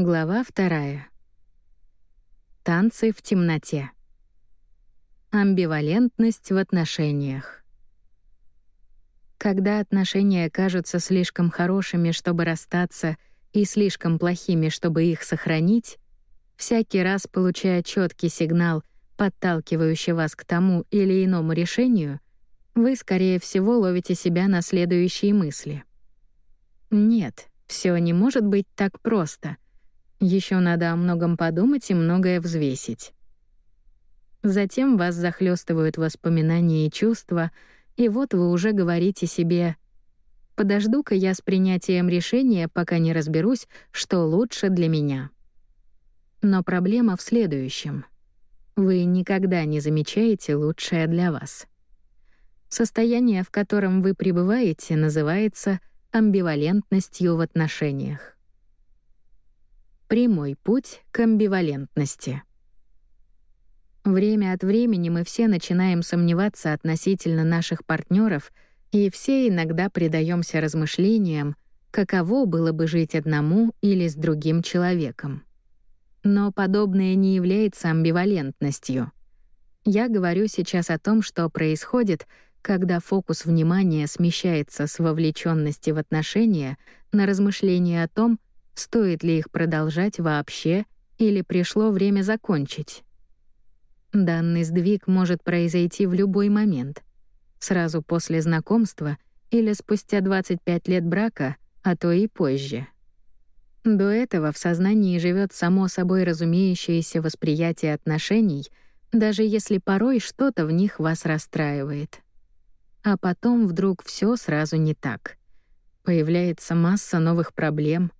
Глава вторая. Танцы в темноте. Амбивалентность в отношениях. Когда отношения кажутся слишком хорошими, чтобы расстаться, и слишком плохими, чтобы их сохранить, всякий раз получая четкий сигнал, подталкивающий вас к тому или иному решению, вы, скорее всего, ловите себя на следующие мысли. Нет, все не может быть так просто — еще надо о многом подумать и многое взвесить. Затем вас захлестывают воспоминания и чувства, и вот вы уже говорите себе «Подожду-ка я с принятием решения, пока не разберусь, что лучше для меня». Но проблема в следующем. Вы никогда не замечаете лучшее для вас. Состояние, в котором вы пребываете, называется амбивалентностью в отношениях. Прямой путь к амбивалентности. Время от времени мы все начинаем сомневаться относительно наших партнеров, и все иногда предаемся размышлениям, каково было бы жить одному или с другим человеком. Но подобное не является амбивалентностью. Я говорю сейчас о том, что происходит, когда фокус внимания смещается с вовлеченности в отношения на размышления о том, стоит ли их продолжать вообще или пришло время закончить. Данный сдвиг может произойти в любой момент. Сразу после знакомства или спустя 25 лет брака, а то и позже. До этого в сознании живет само собой разумеющееся восприятие отношений, даже если порой что-то в них вас расстраивает. А потом вдруг все сразу не так. Появляется масса новых проблем,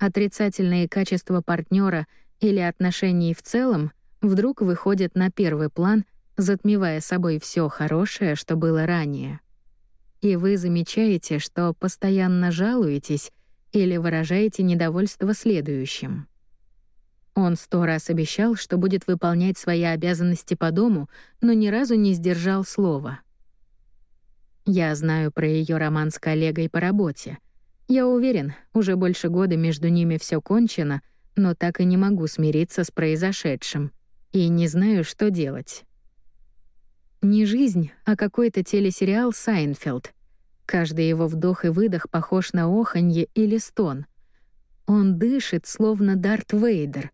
Отрицательные качества партнера или отношений в целом вдруг выходят на первый план, затмевая собой все хорошее, что было ранее. И вы замечаете, что постоянно жалуетесь или выражаете недовольство следующим. Он сто раз обещал, что будет выполнять свои обязанности по дому, но ни разу не сдержал слова. Я знаю про ее роман с коллегой по работе — я уверен, уже больше года между ними все кончено, но так и не могу смириться с произошедшим. И не знаю, что делать. Не жизнь, а какой-то телесериал «Сайнфелд». Каждый его вдох и выдох похож на оханье или стон. Он дышит, словно Дарт Вейдер.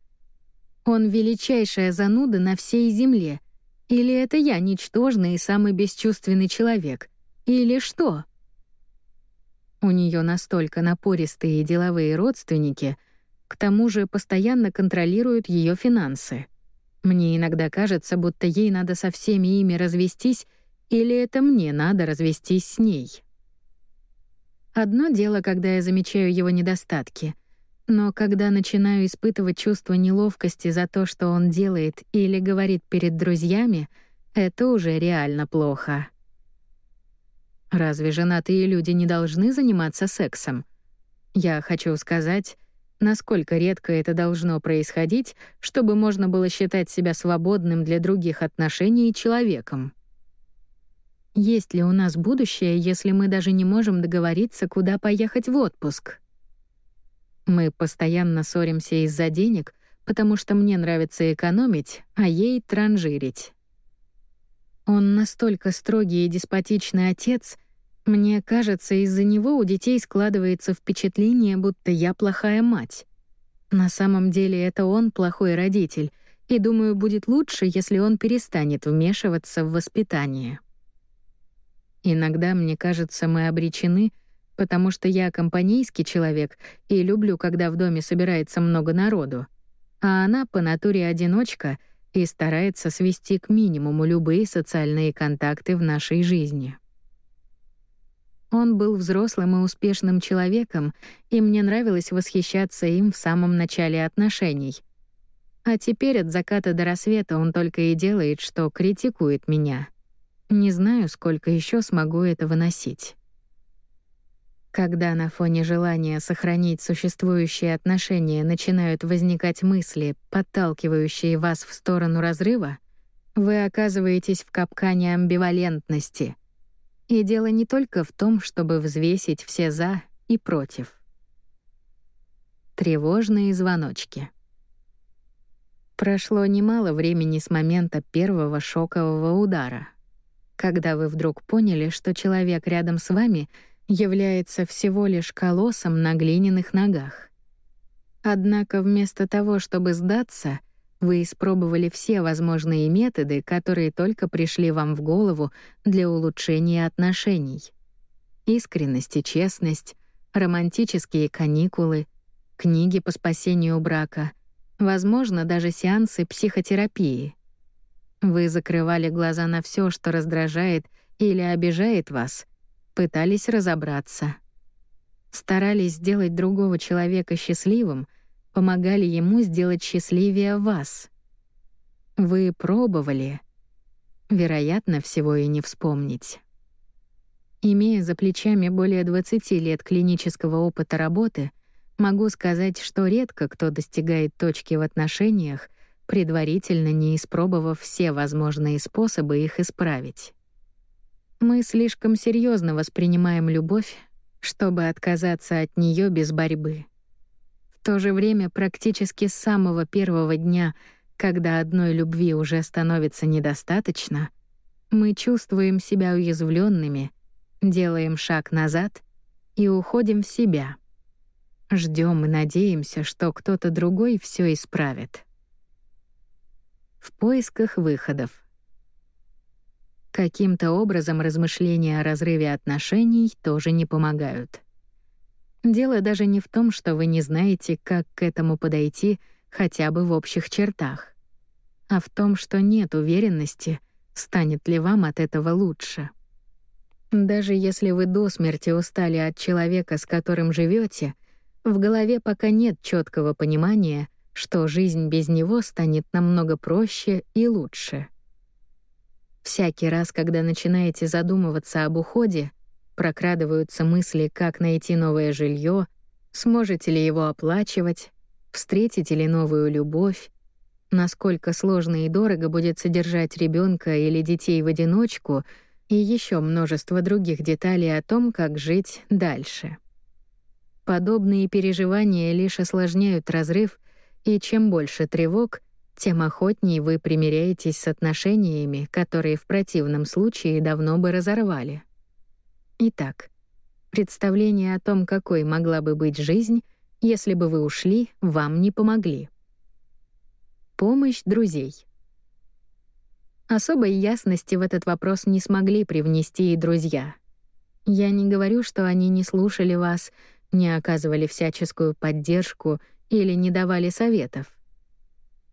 Он величайшая зануда на всей земле. Или это я ничтожный и самый бесчувственный человек? Или что? У нее настолько напористые деловые родственники, к тому же постоянно контролируют ее финансы. Мне иногда кажется, будто ей надо со всеми ими развестись, или это мне надо развестись с ней. Одно дело, когда я замечаю его недостатки, но когда начинаю испытывать чувство неловкости за то, что он делает или говорит перед друзьями, это уже реально плохо. Разве женатые люди не должны заниматься сексом? Я хочу сказать, насколько редко это должно происходить, чтобы можно было считать себя свободным для других отношений человеком. Есть ли у нас будущее, если мы даже не можем договориться, куда поехать в отпуск? Мы постоянно ссоримся из-за денег, потому что мне нравится экономить, а ей транжирить. Он настолько строгий и деспотичный отец. Мне кажется, из-за него у детей складывается впечатление, будто я плохая мать. На самом деле это он плохой родитель, и думаю, будет лучше, если он перестанет вмешиваться в воспитание. Иногда мне кажется, мы обречены, потому что я компанейский человек и люблю, когда в доме собирается много народу, а она по натуре одиночка — и старается свести к минимуму любые социальные контакты в нашей жизни. Он был взрослым и успешным человеком, и мне нравилось восхищаться им в самом начале отношений. А теперь от заката до рассвета он только и делает, что критикует меня. Не знаю, сколько еще смогу это выносить. Когда на фоне желания сохранить существующие отношения начинают возникать мысли, подталкивающие вас в сторону разрыва, вы оказываетесь в капкане амбивалентности. И дело не только в том, чтобы взвесить все «за» и «против». Тревожные звоночки. Прошло немало времени с момента первого шокового удара, когда вы вдруг поняли, что человек рядом с вами является всего лишь колоссом на глиняных ногах. Однако вместо того, чтобы сдаться, вы испробовали все возможные методы, которые только пришли вам в голову для улучшения отношений. Искренность и честность, романтические каникулы, книги по спасению брака, возможно, даже сеансы психотерапии. Вы закрывали глаза на все, что раздражает или обижает вас, пытались разобраться. Старались сделать другого человека счастливым, помогали ему сделать счастливее вас. Вы пробовали. Вероятно, всего и не вспомнить. Имея за плечами более 20 лет клинического опыта работы, могу сказать, что редко кто достигает точки в отношениях, предварительно не испробовав все возможные способы их исправить. Мы слишком серьезно воспринимаем любовь, чтобы отказаться от нее без борьбы то же время практически с самого первого дня, когда одной любви уже становится недостаточно, мы чувствуем себя уязвленными, делаем шаг назад и уходим в себя. Ждем и надеемся, что кто-то другой все исправит. В поисках выходов. Каким-то образом размышления о разрыве отношений тоже не помогают. Дело даже не в том, что вы не знаете, как к этому подойти хотя бы в общих чертах, а в том, что нет уверенности, станет ли вам от этого лучше. Даже если вы до смерти устали от человека, с которым живете, в голове пока нет четкого понимания, что жизнь без него станет намного проще и лучше. Всякий раз, когда начинаете задумываться об уходе, Прокрадываются мысли, как найти новое жилье, сможете ли его оплачивать, встретите ли новую любовь, насколько сложно и дорого будет содержать ребенка или детей в одиночку и еще множество других деталей о том, как жить дальше. Подобные переживания лишь осложняют разрыв, и чем больше тревог, тем охотнее вы примиряетесь с отношениями, которые в противном случае давно бы разорвали. Итак, представление о том, какой могла бы быть жизнь, если бы вы ушли, вам не помогли. Помощь друзей. Особой ясности в этот вопрос не смогли привнести и друзья. Я не говорю, что они не слушали вас, не оказывали всяческую поддержку или не давали советов.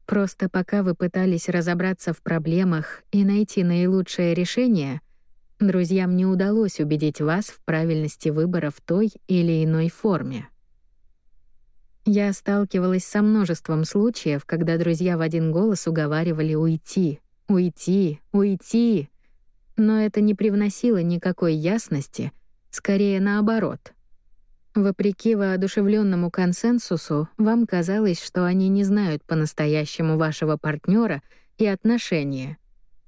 Просто пока вы пытались разобраться в проблемах и найти наилучшее решение — Друзьям не удалось убедить вас в правильности выбора в той или иной форме. Я сталкивалась со множеством случаев, когда друзья в один голос уговаривали уйти, уйти, уйти. Но это не привносило никакой ясности, скорее наоборот. Вопреки воодушевленному консенсусу, вам казалось, что они не знают по-настоящему вашего партнера и отношения —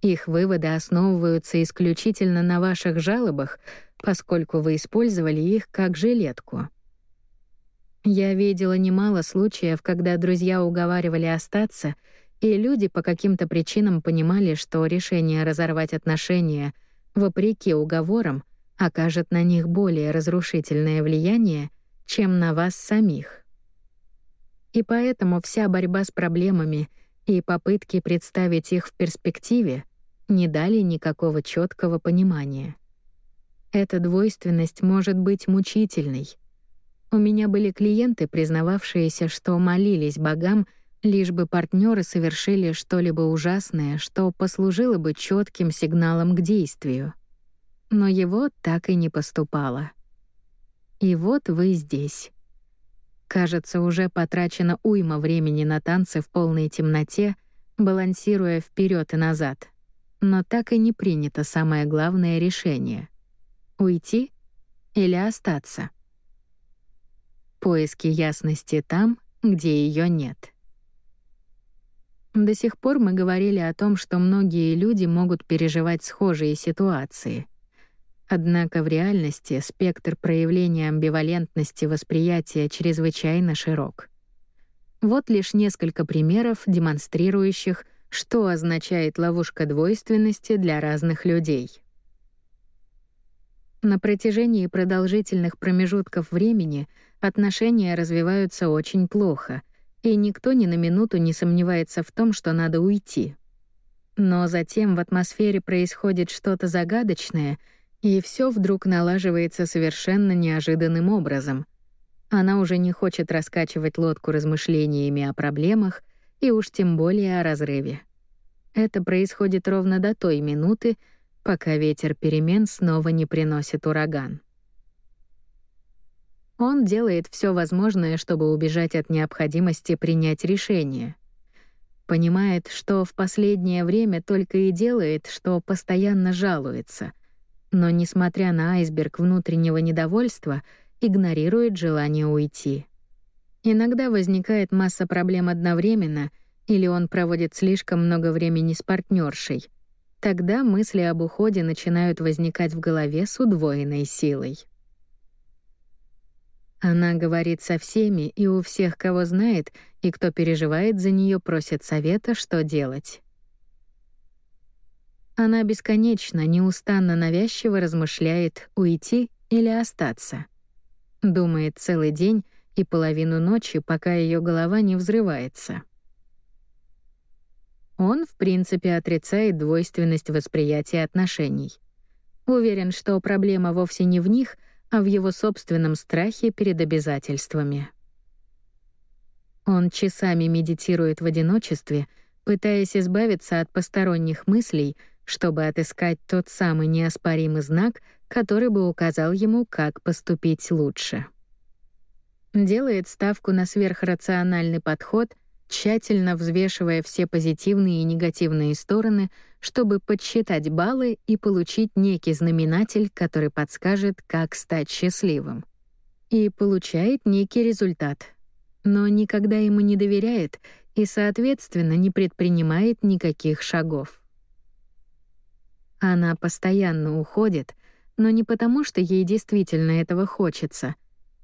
их выводы основываются исключительно на ваших жалобах, поскольку вы использовали их как жилетку. Я видела немало случаев, когда друзья уговаривали остаться, и люди по каким-то причинам понимали, что решение разорвать отношения, вопреки уговорам, окажет на них более разрушительное влияние, чем на вас самих. И поэтому вся борьба с проблемами и попытки представить их в перспективе — не дали никакого четкого понимания. Эта двойственность может быть мучительной. У меня были клиенты, признававшиеся, что молились богам, лишь бы партнеры совершили что-либо ужасное, что послужило бы четким сигналом к действию. Но его так и не поступало. И вот вы здесь. Кажется, уже потрачено уйма времени на танцы в полной темноте, балансируя вперед и назад — но так и не принято самое главное решение — уйти или остаться. Поиски ясности там, где ее нет. До сих пор мы говорили о том, что многие люди могут переживать схожие ситуации. Однако в реальности спектр проявления амбивалентности восприятия чрезвычайно широк — Вот лишь несколько примеров, демонстрирующих, что означает ловушка двойственности для разных людей. На протяжении продолжительных промежутков времени отношения развиваются очень плохо, и никто ни на минуту не сомневается в том, что надо уйти. Но затем в атмосфере происходит что-то загадочное, и все вдруг налаживается совершенно неожиданным образом. Она уже не хочет раскачивать лодку размышлениями о проблемах и уж тем более о разрыве. Это происходит ровно до той минуты, пока ветер перемен снова не приносит ураган. Он делает все возможное, чтобы убежать от необходимости принять решение — Понимает, что в последнее время только и делает, что постоянно жалуется. Но, несмотря на айсберг внутреннего недовольства, игнорирует желание уйти. Иногда возникает масса проблем одновременно, или он проводит слишком много времени с партнершей. Тогда мысли об уходе начинают возникать в голове с удвоенной силой. Она говорит со всеми и у всех, кого знает, и кто переживает за нее, просит совета, что делать. Она бесконечно, неустанно навязчиво размышляет, уйти или остаться. Думает целый день и половину ночи, пока ее голова не взрывается. Он, в принципе, отрицает двойственность восприятия отношений. Уверен, что проблема вовсе не в них, а в его собственном страхе перед обязательствами. Он часами медитирует в одиночестве, пытаясь избавиться от посторонних мыслей, чтобы отыскать тот самый неоспоримый знак, который бы указал ему, как поступить лучше. Делает ставку на сверхрациональный подход, тщательно взвешивая все позитивные и негативные стороны, чтобы подсчитать баллы и получить некий знаменатель, который подскажет, как стать счастливым. И получает некий результат, но никогда ему не доверяет и, соответственно, не предпринимает никаких шагов. Она постоянно уходит, но не потому, что ей действительно этого хочется,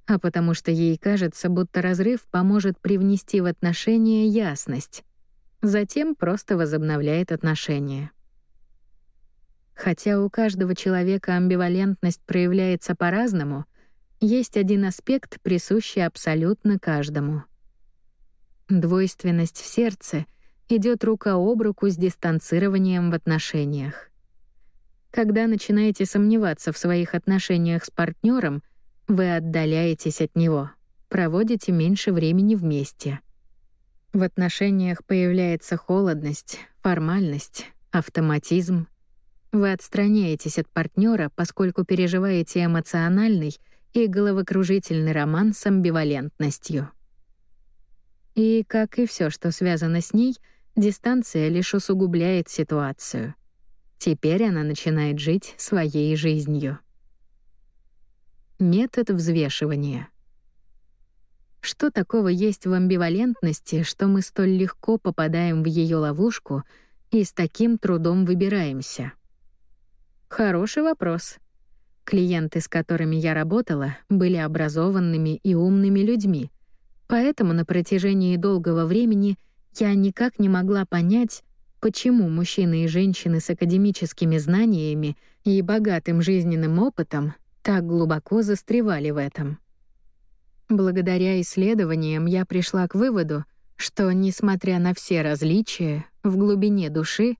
а потому что ей кажется, будто разрыв поможет привнести в отношения ясность, затем просто возобновляет отношения. Хотя у каждого человека амбивалентность проявляется по-разному, есть один аспект, присущий абсолютно каждому. Двойственность в сердце идет рука об руку с дистанцированием в отношениях. Когда начинаете сомневаться в своих отношениях с партнером, вы отдаляетесь от него, проводите меньше времени вместе — в отношениях появляется холодность, формальность, автоматизм. Вы отстраняетесь от партнера, поскольку переживаете эмоциональный и головокружительный роман с амбивалентностью. И, как и все, что связано с ней, дистанция лишь усугубляет ситуацию. Теперь она начинает жить своей жизнью. Метод взвешивания — что такого есть в амбивалентности, что мы столь легко попадаем в ее ловушку и с таким трудом выбираемся? Хороший вопрос. Клиенты, с которыми я работала, были образованными и умными людьми, поэтому на протяжении долгого времени я никак не могла понять, почему мужчины и женщины с академическими знаниями и богатым жизненным опытом так глубоко застревали в этом. Благодаря исследованиям я пришла к выводу, что, несмотря на все различия, в глубине души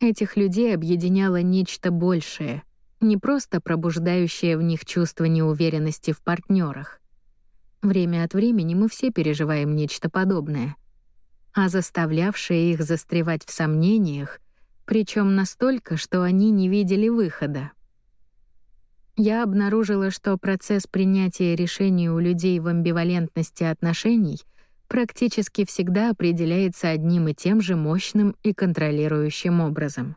этих людей объединяло нечто большее, не просто пробуждающее в них чувство неуверенности в партнерах. Время от времени мы все переживаем нечто подобное, а заставлявшее их застревать в сомнениях, причем настолько, что они не видели выхода я обнаружила, что процесс принятия решений у людей в амбивалентности отношений практически всегда определяется одним и тем же мощным и контролирующим образом.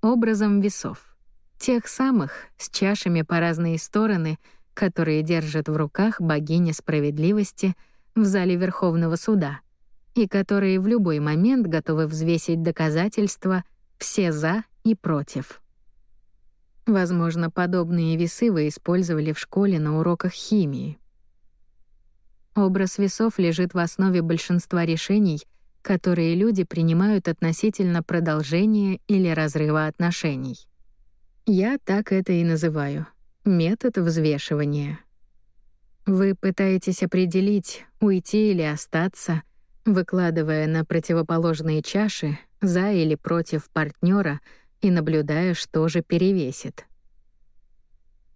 Образом весов. Тех самых, с чашами по разные стороны, которые держит в руках богиня справедливости в зале Верховного суда, и которые в любой момент готовы взвесить доказательства все «за» и «против». Возможно, подобные весы вы использовали в школе на уроках химии. Образ весов лежит в основе большинства решений, которые люди принимают относительно продолжения или разрыва отношений. Я так это и называю — метод взвешивания. Вы пытаетесь определить, уйти или остаться, выкладывая на противоположные чаши за или против партнера и наблюдая, что же перевесит.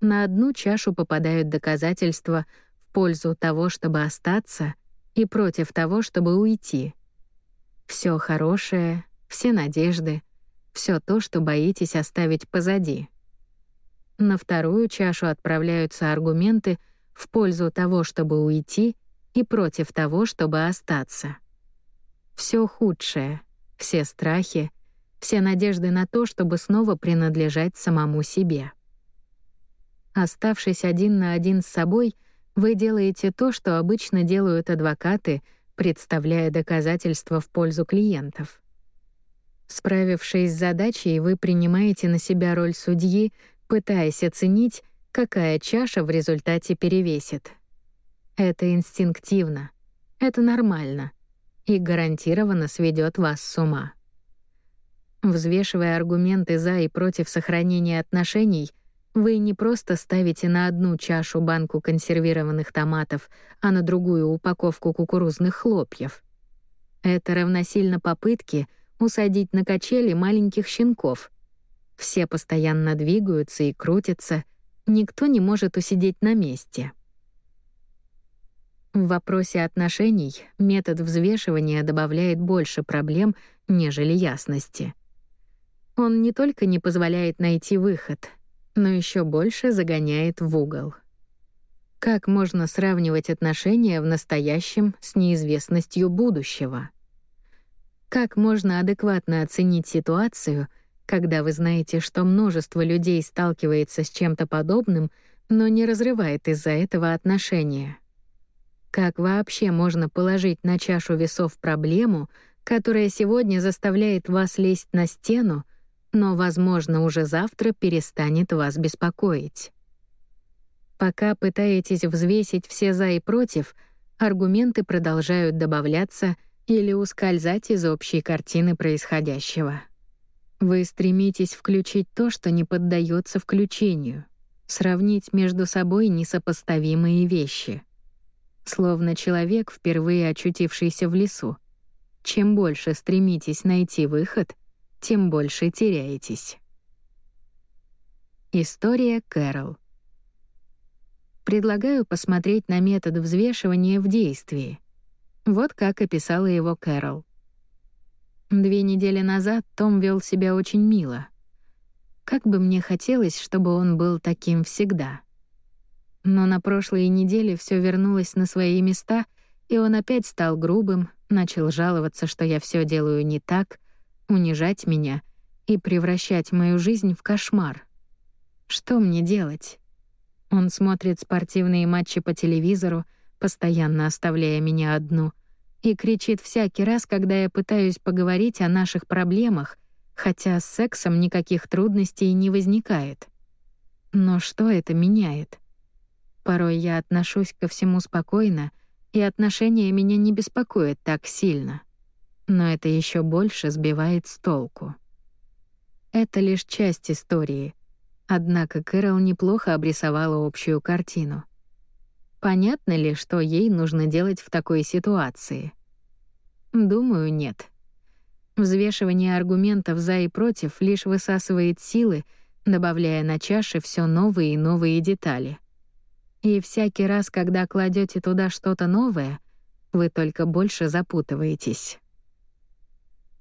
На одну чашу попадают доказательства в пользу того, чтобы остаться, и против того, чтобы уйти. Все хорошее, все надежды, все то, что боитесь оставить позади. На вторую чашу отправляются аргументы в пользу того, чтобы уйти, и против того, чтобы остаться. Все худшее, все страхи, все надежды на то, чтобы снова принадлежать самому себе. Оставшись один на один с собой, вы делаете то, что обычно делают адвокаты, представляя доказательства в пользу клиентов. Справившись с задачей, вы принимаете на себя роль судьи, пытаясь оценить, какая чаша в результате перевесит. Это инстинктивно, это нормально и гарантированно сведет вас с ума. Взвешивая аргументы за и против сохранения отношений, вы не просто ставите на одну чашу банку консервированных томатов, а на другую упаковку кукурузных хлопьев. Это равносильно попытке — усадить на качели маленьких щенков. Все постоянно двигаются и крутятся, никто не может усидеть на месте. В вопросе отношений метод взвешивания добавляет больше проблем, нежели ясности. Он не только не позволяет найти выход, но еще больше загоняет в угол. Как можно сравнивать отношения в настоящем с неизвестностью будущего? Как можно адекватно оценить ситуацию, когда вы знаете, что множество людей сталкивается с чем-то подобным, но не разрывает из-за этого отношения? Как вообще можно положить на чашу весов проблему, которая сегодня заставляет вас лезть на стену, но, возможно, уже завтра перестанет вас беспокоить? Пока пытаетесь взвесить все «за» и «против», аргументы продолжают добавляться — или ускользать из общей картины происходящего. Вы стремитесь включить то, что не поддается включению, сравнить между собой несопоставимые вещи. Словно человек, впервые очутившийся в лесу. Чем больше стремитесь найти выход, тем больше теряетесь. История Кэрол. Предлагаю посмотреть на метод взвешивания в действии — вот как описала его Кэрол. Две недели назад Том вел себя очень мило. Как бы мне хотелось, чтобы он был таким всегда. Но на прошлой неделе все вернулось на свои места, и он опять стал грубым, начал жаловаться, что я все делаю не так, унижать меня и превращать мою жизнь в кошмар. Что мне делать? Он смотрит спортивные матчи по телевизору, постоянно оставляя меня одну, и кричит всякий раз, когда я пытаюсь поговорить о наших проблемах, хотя с сексом никаких трудностей не возникает. Но что это меняет? Порой я отношусь ко всему спокойно, и отношения меня не беспокоят так сильно. Но это еще больше сбивает с толку. Это лишь часть истории. Однако Кэрол неплохо обрисовала общую картину. Понятно ли, что ей нужно делать в такой ситуации? Думаю, нет. Взвешивание аргументов за и против лишь высасывает силы, добавляя на чаше все новые и новые детали. И всякий раз, когда кладете туда что-то новое, вы только больше запутываетесь.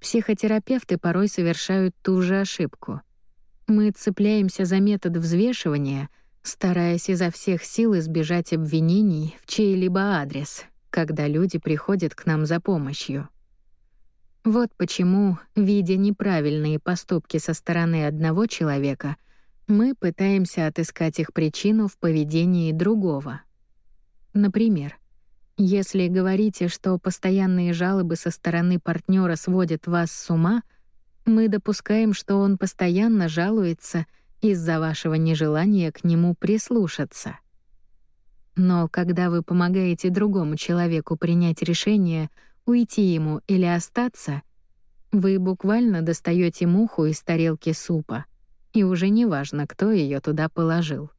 Психотерапевты порой совершают ту же ошибку. Мы цепляемся за метод взвешивания — стараясь изо всех сил избежать обвинений в чей-либо адрес, когда люди приходят к нам за помощью. Вот почему, видя неправильные поступки со стороны одного человека, мы пытаемся отыскать их причину в поведении другого. Например, если говорите, что постоянные жалобы со стороны партнера сводят вас с ума, мы допускаем, что он постоянно жалуется — из-за вашего нежелания к нему прислушаться. Но когда вы помогаете другому человеку принять решение уйти ему или остаться, вы буквально достаете муху из тарелки супа, и уже не важно, кто ее туда положил.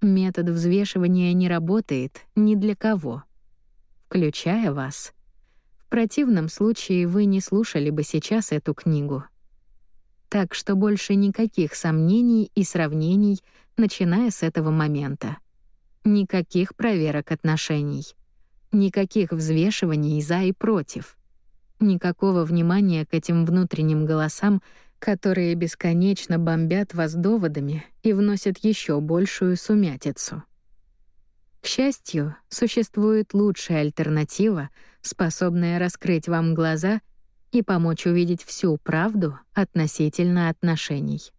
Метод взвешивания не работает ни для кого, включая вас. В противном случае вы не слушали бы сейчас эту книгу. Так что больше никаких сомнений и сравнений, начиная с этого момента. Никаких проверок отношений. Никаких взвешиваний за и против. Никакого внимания к этим внутренним голосам, которые бесконечно бомбят вас доводами и вносят еще большую сумятицу. К счастью, существует лучшая альтернатива, способная раскрыть вам глаза и помочь увидеть всю правду относительно отношений.